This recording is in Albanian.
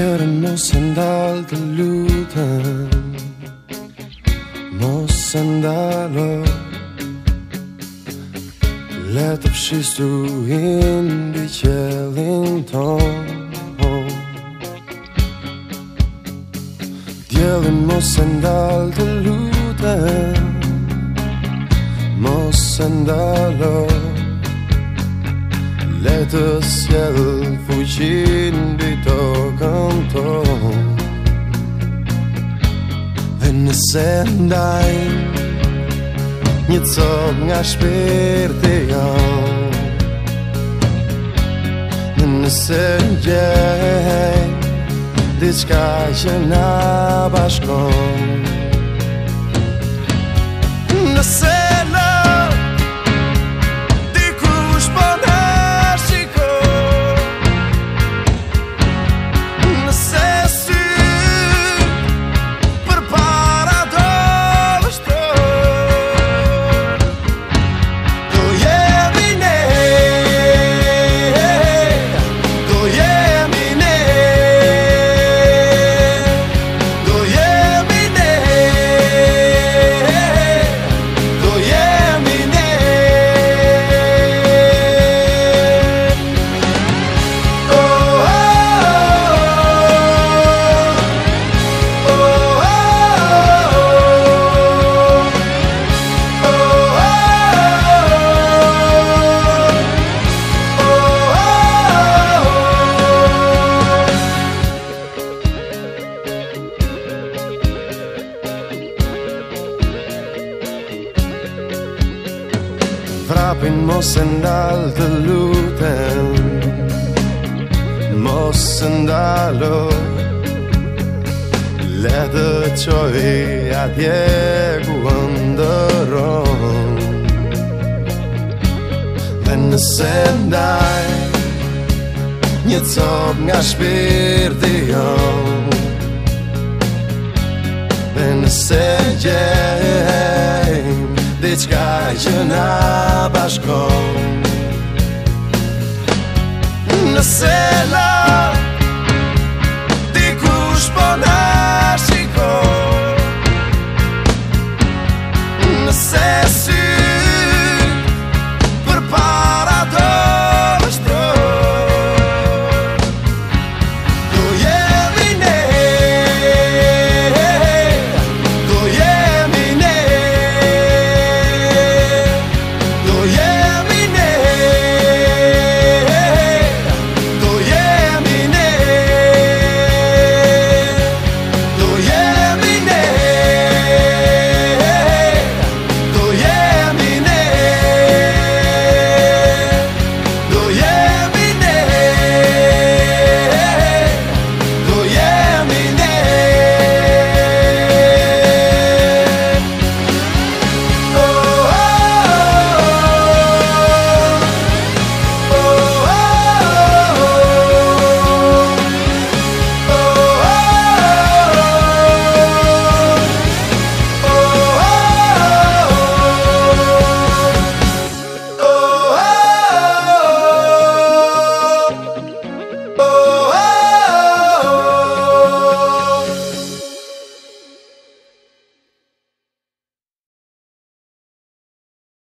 Djerën mosë ndalë të lutën Mosë ndalë Letër shishtu indi qedhin ton Djerën mosë ndalë të lutën Mosë ndalë Letër shishtu indi qedhin ton sendai Nietzonga spirtia Nesendje Diskaje na bashkon Nesendje vrapin mos e ndal të lutem Mos e ndalo Le të qoj atje ku ndëron Dhe nëse ndaj Një cop nga shpirti jo Dhe nëse gjerë na Kaizen No, Nasela